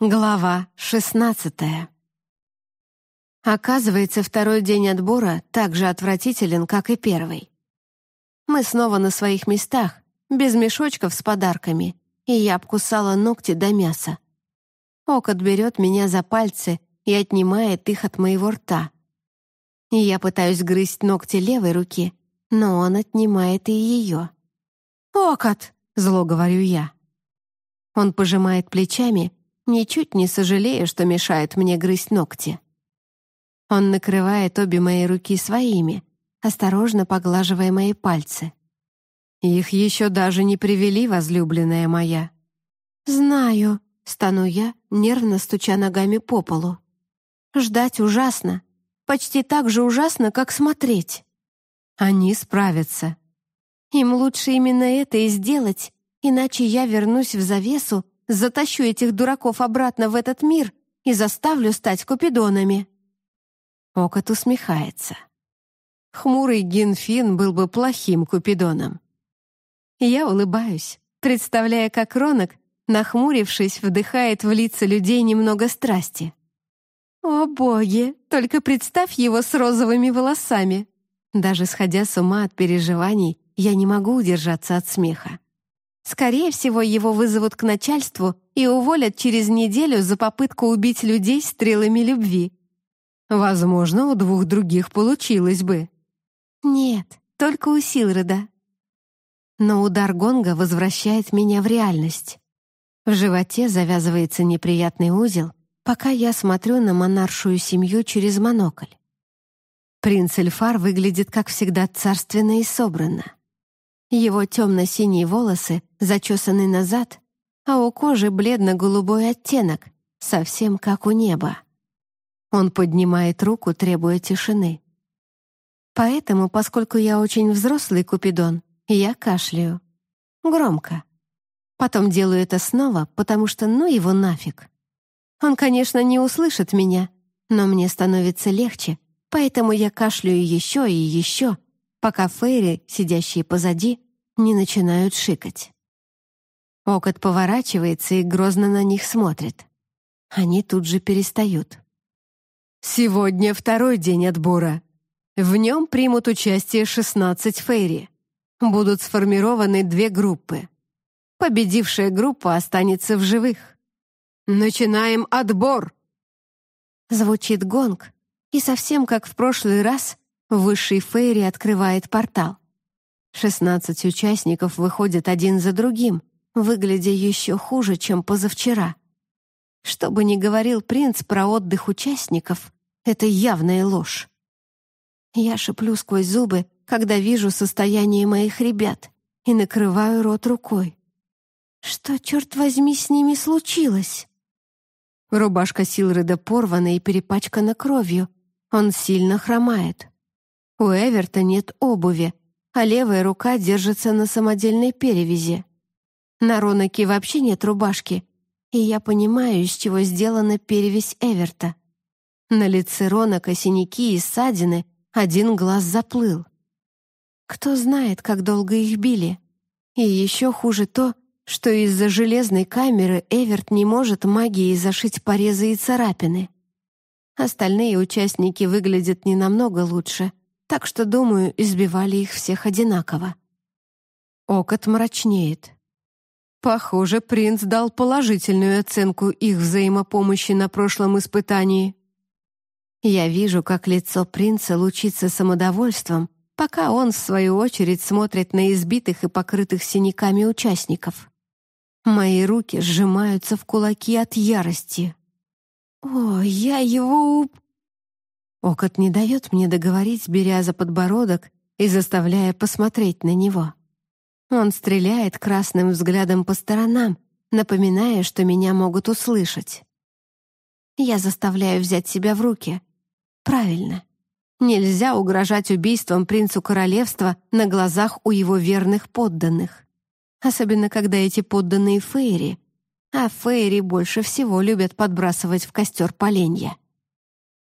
Глава шестнадцатая. Оказывается, второй день отбора так же отвратителен, как и первый. Мы снова на своих местах, без мешочков с подарками, и я обкусала ногти до мяса. Окот берет меня за пальцы и отнимает их от моего рта. Я пытаюсь грызть ногти левой руки, но он отнимает и ее. «Окот!» — зло говорю я. Он пожимает плечами, ничуть не сожалея, что мешает мне грызть ногти. Он накрывает обе мои руки своими, осторожно поглаживая мои пальцы. Их еще даже не привели, возлюбленная моя. «Знаю», — стану я, нервно стуча ногами по полу. «Ждать ужасно. Почти так же ужасно, как смотреть». Они справятся. Им лучше именно это и сделать, иначе я вернусь в завесу, затащу этих дураков обратно в этот мир и заставлю стать купидонами. Окот усмехается. Хмурый Гинфин был бы плохим купидоном. Я улыбаюсь, представляя, как Ронок, нахмурившись, вдыхает в лица людей немного страсти. О, боги, только представь его с розовыми волосами. Даже сходя с ума от переживаний, я не могу удержаться от смеха. Скорее всего, его вызовут к начальству и уволят через неделю за попытку убить людей стрелами любви. Возможно, у двух других получилось бы. Нет, только у Силреда. Но удар гонга возвращает меня в реальность. В животе завязывается неприятный узел, пока я смотрю на монаршую семью через монокль. Принц Эльфар выглядит, как всегда, царственно и собранно. Его темно-синие волосы зачесаны назад, а у кожи бледно-голубой оттенок, совсем как у неба. Он поднимает руку, требуя тишины. Поэтому, поскольку я очень взрослый Купидон, я кашляю. Громко. Потом делаю это снова, потому что ну его нафиг. Он, конечно, не услышит меня, но мне становится легче, поэтому я кашляю еще и еще, пока Фейри, сидящие позади, не начинают шикать. Окот поворачивается и грозно на них смотрит. Они тут же перестают. Сегодня второй день отбора. В нем примут участие 16 фейри. Будут сформированы две группы. Победившая группа останется в живых. Начинаем отбор. Звучит гонг, и совсем как в прошлый раз, высший фейри открывает портал. Шестнадцать участников выходят один за другим, выглядя еще хуже, чем позавчера. Что бы ни говорил принц про отдых участников, это явная ложь. Я шеплю сквозь зубы, когда вижу состояние моих ребят, и накрываю рот рукой. Что, черт возьми, с ними случилось? Рубашка Силреда порвана и перепачкана кровью. Он сильно хромает. У Эверта нет обуви, а левая рука держится на самодельной перевязи. На Ронаке вообще нет рубашки, и я понимаю, из чего сделана перевязь Эверта. На лице Ронака синяки и ссадины, один глаз заплыл. Кто знает, как долго их били. И еще хуже то, что из-за железной камеры Эверт не может магией зашить порезы и царапины. Остальные участники выглядят не намного лучше, так что, думаю, избивали их всех одинаково. Окот мрачнеет. Похоже, принц дал положительную оценку их взаимопомощи на прошлом испытании. Я вижу, как лицо принца лучится самодовольством, пока он, в свою очередь, смотрит на избитых и покрытых синяками участников. Мои руки сжимаются в кулаки от ярости. «О, я его уп...» Окот не дает мне договорить, беря за подбородок и заставляя посмотреть на него. Он стреляет красным взглядом по сторонам, напоминая, что меня могут услышать. Я заставляю взять себя в руки — Правильно. Нельзя угрожать убийством принцу королевства на глазах у его верных подданных. Особенно, когда эти подданные фейри. А фейри больше всего любят подбрасывать в костер поленья.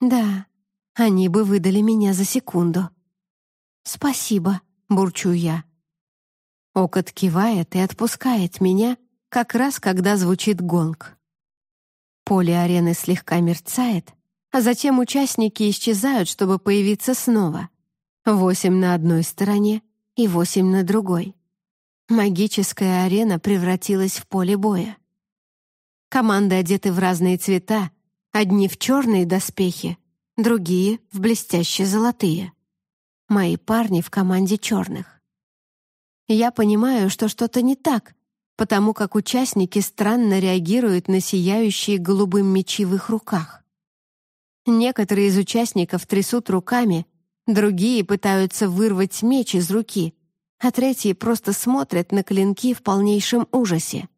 Да, они бы выдали меня за секунду. «Спасибо», — бурчу я. Окот кивает и отпускает меня, как раз когда звучит гонг. Поле арены слегка мерцает, а затем участники исчезают, чтобы появиться снова. Восемь на одной стороне и восемь на другой. Магическая арена превратилась в поле боя. Команды одеты в разные цвета, одни в черные доспехи, другие — в блестящие золотые. Мои парни в команде черных. Я понимаю, что что-то не так, потому как участники странно реагируют на сияющие голубым мечи в их руках. Некоторые из участников трясут руками, другие пытаются вырвать меч из руки, а третьи просто смотрят на клинки в полнейшем ужасе.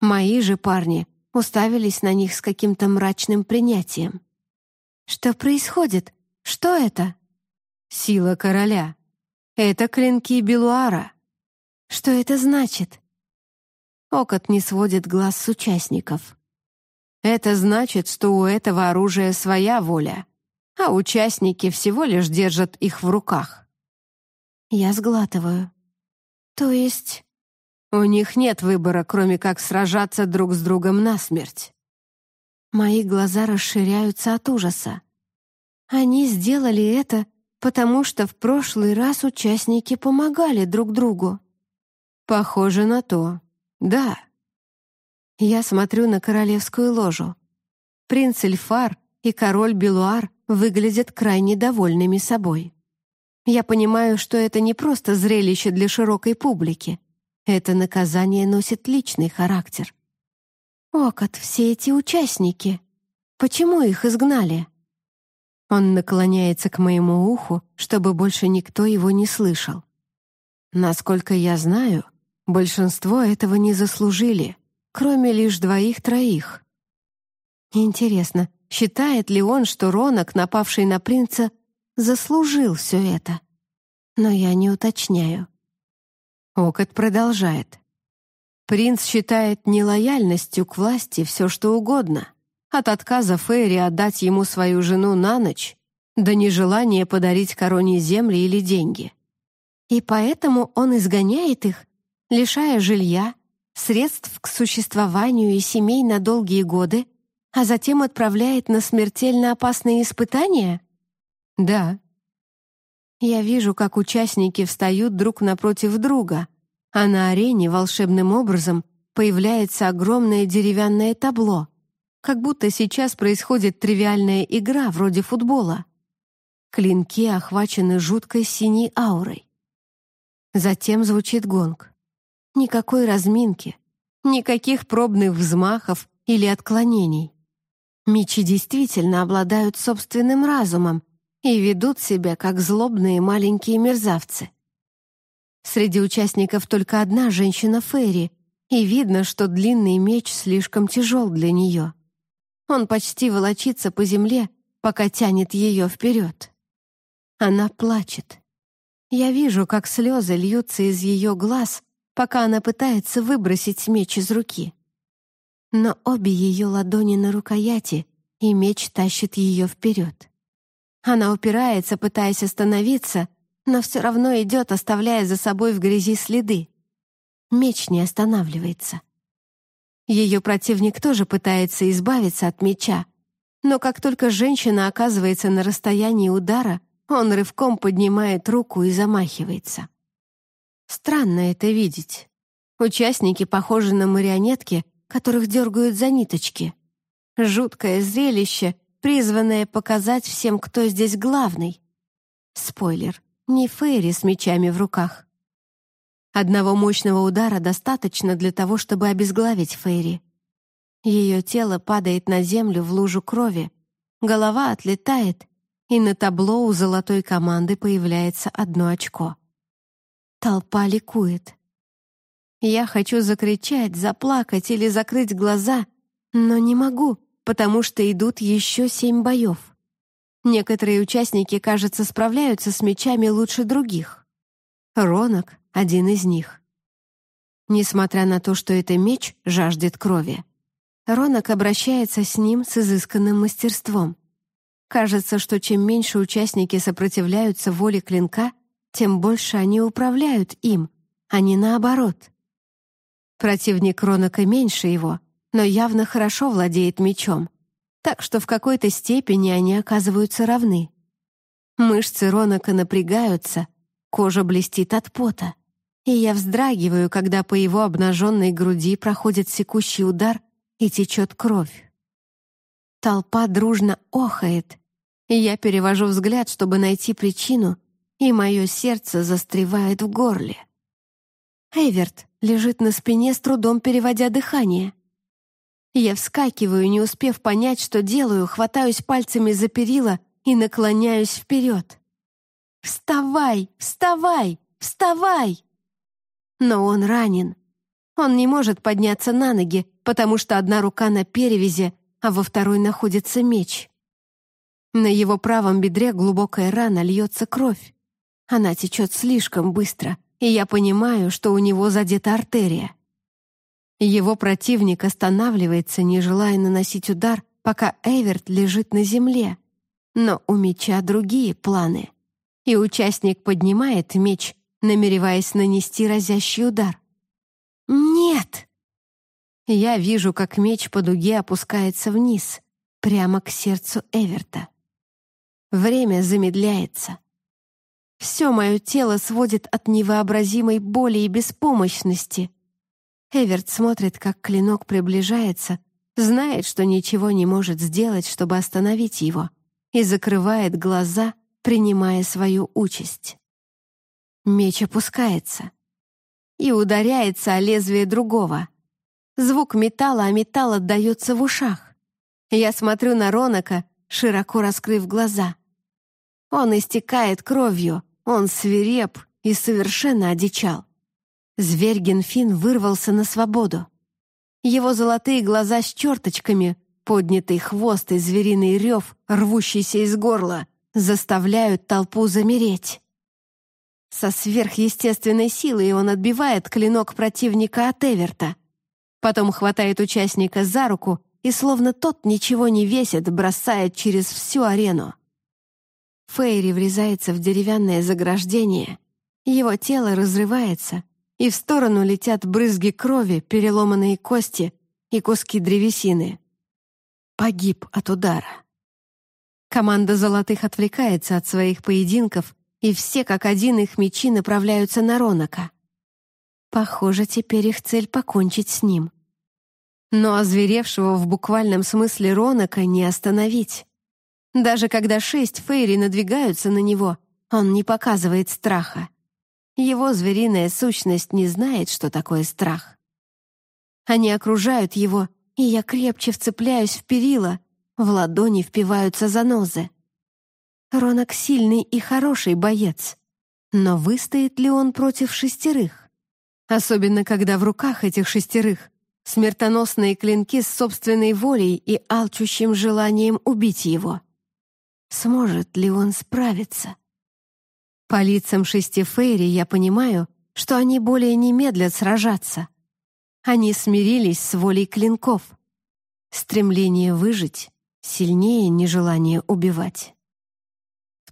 Мои же парни уставились на них с каким-то мрачным принятием. «Что происходит? Что это?» «Сила короля. Это клинки Белуара». «Что это значит?» Окот не сводит глаз с участников. «Это значит, что у этого оружия своя воля, а участники всего лишь держат их в руках». Я сглатываю. «То есть...» У них нет выбора, кроме как сражаться друг с другом насмерть. Мои глаза расширяются от ужаса. Они сделали это, потому что в прошлый раз участники помогали друг другу. Похоже на то. Да. Я смотрю на королевскую ложу. Принц Эльфар и король Белуар выглядят крайне довольными собой. Я понимаю, что это не просто зрелище для широкой публики. Это наказание носит личный характер. «Окот, все эти участники. Почему их изгнали?» Он наклоняется к моему уху, чтобы больше никто его не слышал. Насколько я знаю, большинство этого не заслужили, кроме лишь двоих-троих. Интересно, считает ли он, что Ронок, напавший на принца, заслужил все это? Но я не уточняю. Окот продолжает. Принц считает нелояльностью к власти все, что угодно. От отказа Фейри отдать ему свою жену на ночь до нежелания подарить короне земли или деньги. И поэтому он изгоняет их, лишая жилья, средств к существованию и семей на долгие годы, а затем отправляет на смертельно опасные испытания? Да, я вижу, как участники встают друг напротив друга, а на арене волшебным образом появляется огромное деревянное табло, как будто сейчас происходит тривиальная игра вроде футбола. Клинки охвачены жуткой синей аурой. Затем звучит гонг. Никакой разминки, никаких пробных взмахов или отклонений. Мечи действительно обладают собственным разумом и ведут себя как злобные маленькие мерзавцы. Среди участников только одна женщина Ферри, и видно, что длинный меч слишком тяжел для нее. Он почти волочится по земле, пока тянет ее вперед. Она плачет. Я вижу, как слезы льются из ее глаз, пока она пытается выбросить меч из руки. Но обе ее ладони на рукояти, и меч тащит ее вперед. Она упирается, пытаясь остановиться, но все равно идет, оставляя за собой в грязи следы. Меч не останавливается. Ее противник тоже пытается избавиться от меча, но как только женщина оказывается на расстоянии удара, он рывком поднимает руку и замахивается. Странно это видеть. Участники похожи на марионетки, которых дергают за ниточки. Жуткое зрелище, призванное показать всем, кто здесь главный. Спойлер, не Фейри с мечами в руках. Одного мощного удара достаточно для того, чтобы обезглавить Фейри. Ее тело падает на землю в лужу крови, голова отлетает, и на табло у золотой команды появляется одно очко. Толпа ликует. Я хочу закричать, заплакать или закрыть глаза, но не могу, потому что идут еще семь боев. Некоторые участники, кажется, справляются с мечами лучше других. Ронок — один из них. Несмотря на то, что это меч жаждет крови, Ронок обращается с ним с изысканным мастерством. Кажется, что чем меньше участники сопротивляются воле клинка, тем больше они управляют им, а не наоборот. Противник Ронака меньше его, но явно хорошо владеет мечом, так что в какой-то степени они оказываются равны. Мышцы Ронака напрягаются, кожа блестит от пота, и я вздрагиваю, когда по его обнаженной груди проходит секущий удар и течет кровь. Толпа дружно охает, и я перевожу взгляд, чтобы найти причину, и мое сердце застревает в горле. Эверт лежит на спине, с трудом переводя дыхание. Я вскакиваю, не успев понять, что делаю, хватаюсь пальцами за перила и наклоняюсь вперед. «Вставай! Вставай! Вставай!» Но он ранен. Он не может подняться на ноги, потому что одна рука на перевязи, а во второй находится меч. На его правом бедре глубокая рана льется кровь. Она течет слишком быстро, и я понимаю, что у него задета артерия. Его противник останавливается, не желая наносить удар, пока Эверт лежит на земле. Но у меча другие планы. И участник поднимает меч, намереваясь нанести разящий удар. «Нет!» Я вижу, как меч по дуге опускается вниз, прямо к сердцу Эверта. Время замедляется. Все мое тело сводит от невообразимой боли и беспомощности. Эверт смотрит, как клинок приближается, знает, что ничего не может сделать, чтобы остановить его, и закрывает глаза, принимая свою участь. Меч опускается и ударяется о лезвие другого. Звук металла о металл отдается в ушах. Я смотрю на Ронака, широко раскрыв глаза. Он истекает кровью, он свиреп и совершенно одичал. Зверь Генфин вырвался на свободу. Его золотые глаза с черточками, поднятый хвост и звериный рев, рвущийся из горла, заставляют толпу замереть. Со сверхъестественной силой он отбивает клинок противника от Эверта. Потом хватает участника за руку и, словно тот ничего не весит, бросает через всю арену. Фейри врезается в деревянное заграждение. Его тело разрывается, и в сторону летят брызги крови, переломанные кости и куски древесины. Погиб от удара. Команда «Золотых» отвлекается от своих поединков и все как один их мечи направляются на Ронака. Похоже, теперь их цель — покончить с ним. Но озверевшего в буквальном смысле Ронака не остановить. Даже когда шесть фейри надвигаются на него, он не показывает страха. Его звериная сущность не знает, что такое страх. Они окружают его, и я крепче вцепляюсь в перила, в ладони впиваются занозы. Ронок сильный и хороший боец. Но выстоит ли он против шестерых? Особенно, когда в руках этих шестерых смертоносные клинки с собственной волей и алчущим желанием убить его. Сможет ли он справиться? По лицам шести фейри я понимаю, что они более не медлят сражаться. Они смирились с волей клинков. Стремление выжить сильнее нежелания убивать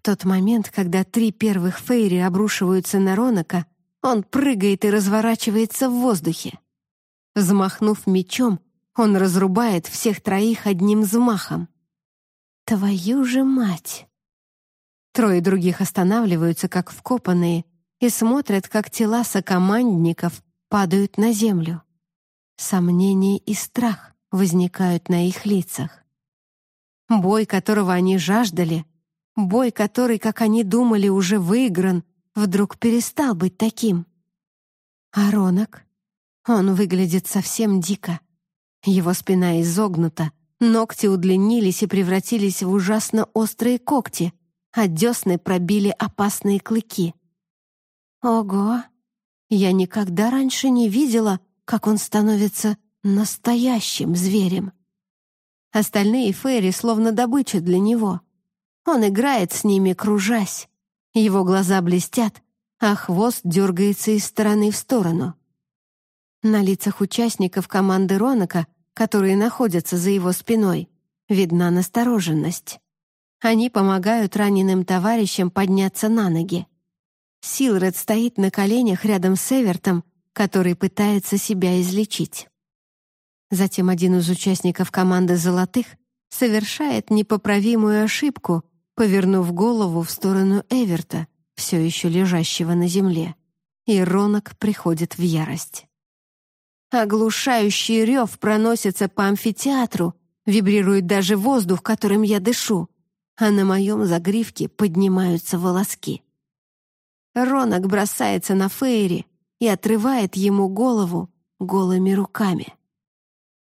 тот момент, когда три первых фейри обрушиваются на Ронака, он прыгает и разворачивается в воздухе. Взмахнув мечом, он разрубает всех троих одним взмахом. Твою же мать! Трое других останавливаются, как вкопанные, и смотрят, как тела сокомандников падают на землю. Сомнение и страх возникают на их лицах. Бой, которого они жаждали, Бой, который, как они думали, уже выигран, вдруг перестал быть таким. А Ронок? Он выглядит совсем дико. Его спина изогнута, ногти удлинились и превратились в ужасно острые когти, а десны пробили опасные клыки. Ого! Я никогда раньше не видела, как он становится настоящим зверем. Остальные фейри словно добыча для него. Он играет с ними, кружась. Его глаза блестят, а хвост дергается из стороны в сторону. На лицах участников команды Ронака, которые находятся за его спиной, видна настороженность. Они помогают раненым товарищам подняться на ноги. Силред стоит на коленях рядом с Эвертом, который пытается себя излечить. Затем один из участников команды «Золотых» совершает непоправимую ошибку, повернув голову в сторону Эверта, все еще лежащего на земле, и Ронок приходит в ярость. Оглушающий рев проносится по амфитеатру, вибрирует даже воздух, которым я дышу, а на моем загривке поднимаются волоски. Ронок бросается на Фейри и отрывает ему голову голыми руками.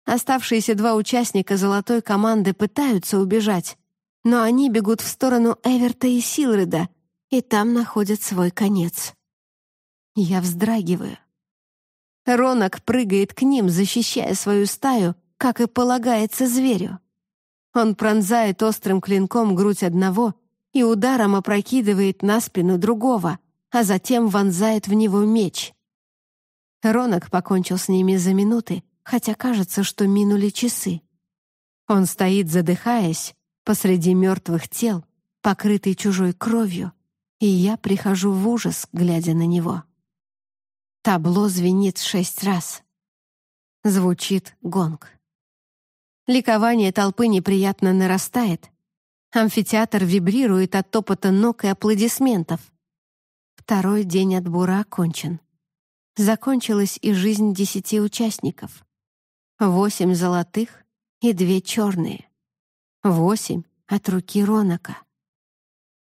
Оставшиеся два участника золотой команды пытаются убежать, но они бегут в сторону Эверта и Силреда, и там находят свой конец. Я вздрагиваю. Ронок прыгает к ним, защищая свою стаю, как и полагается зверю. Он пронзает острым клинком грудь одного и ударом опрокидывает на спину другого, а затем вонзает в него меч. Ронок покончил с ними за минуты, хотя кажется, что минули часы. Он стоит, задыхаясь, посреди мертвых тел, покрытый чужой кровью, и я прихожу в ужас, глядя на него. Табло звенит шесть раз. Звучит гонг. Ликование толпы неприятно нарастает. Амфитеатр вибрирует от топота ног и аплодисментов. Второй день отбора окончен. Закончилась и жизнь десяти участников. Восемь золотых и две черные. Восемь от руки Ронака.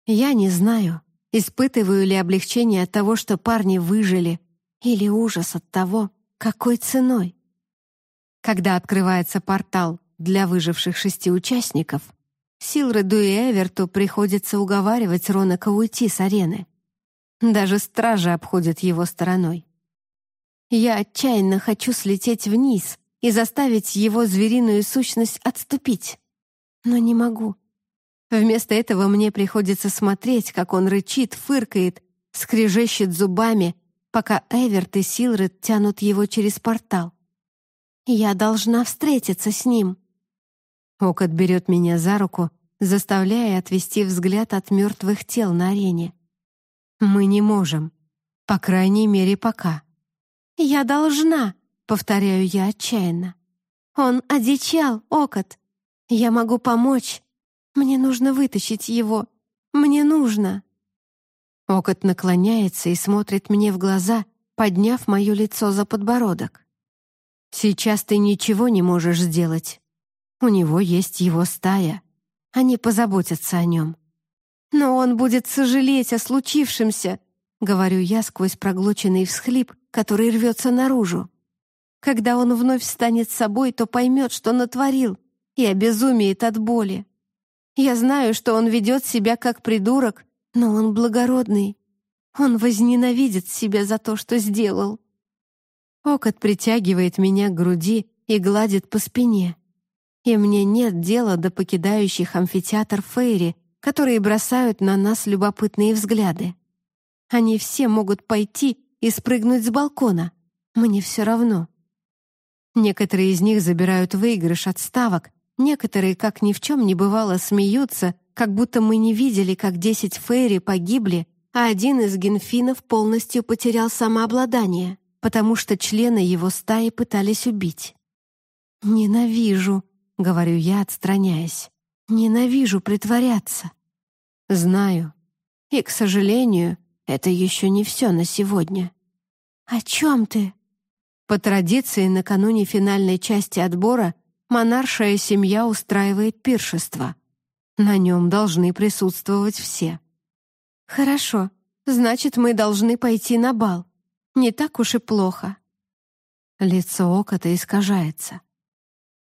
Я не знаю, испытываю ли облегчение от того, что парни выжили, или ужас от того, какой ценой. Когда открывается портал для выживших шести участников, Силреду и Эверту приходится уговаривать Ронака уйти с арены. Даже стражи обходят его стороной. Я отчаянно хочу слететь вниз и заставить его звериную сущность отступить. Но не могу. Вместо этого мне приходится смотреть, как он рычит, фыркает, скрежещет зубами, пока Эверт и Силред тянут его через портал. Я должна встретиться с ним. Окот берет меня за руку, заставляя отвести взгляд от мертвых тел на арене. Мы не можем. По крайней мере, пока. Я должна. Повторяю я отчаянно. Он одичал, Окот. Я могу помочь. Мне нужно вытащить его. Мне нужно. Окот наклоняется и смотрит мне в глаза, подняв мое лицо за подбородок. Сейчас ты ничего не можешь сделать. У него есть его стая. Они позаботятся о нем. Но он будет сожалеть о случившемся, говорю я сквозь проглоченный всхлип, который рвется наружу. Когда он вновь станет собой, то поймет, что натворил, и обезумеет от боли. Я знаю, что он ведет себя как придурок, но он благородный. Он возненавидит себя за то, что сделал. Окот притягивает меня к груди и гладит по спине. И мне нет дела до покидающих амфитеатр Фейри, которые бросают на нас любопытные взгляды. Они все могут пойти и спрыгнуть с балкона. Мне все равно. Некоторые из них забирают выигрыш от ставок, некоторые, как ни в чем не бывало, смеются, как будто мы не видели, как десять фейри погибли, а один из генфинов полностью потерял самообладание, потому что члены его стаи пытались убить. «Ненавижу», — говорю я, отстраняясь. «Ненавижу притворяться». «Знаю. И, к сожалению, это еще не все на сегодня». «О чем ты?» По традиции, накануне финальной части отбора монаршая семья устраивает пиршество. На нем должны присутствовать все. «Хорошо, значит, мы должны пойти на бал. Не так уж и плохо». Лицо Окота искажается.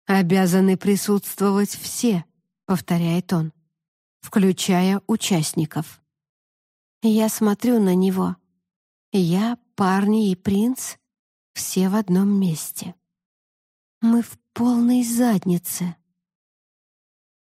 «Обязаны присутствовать все», — повторяет он, включая участников. Я смотрю на него. Я, парни и принц все в одном месте. Мы в полной заднице.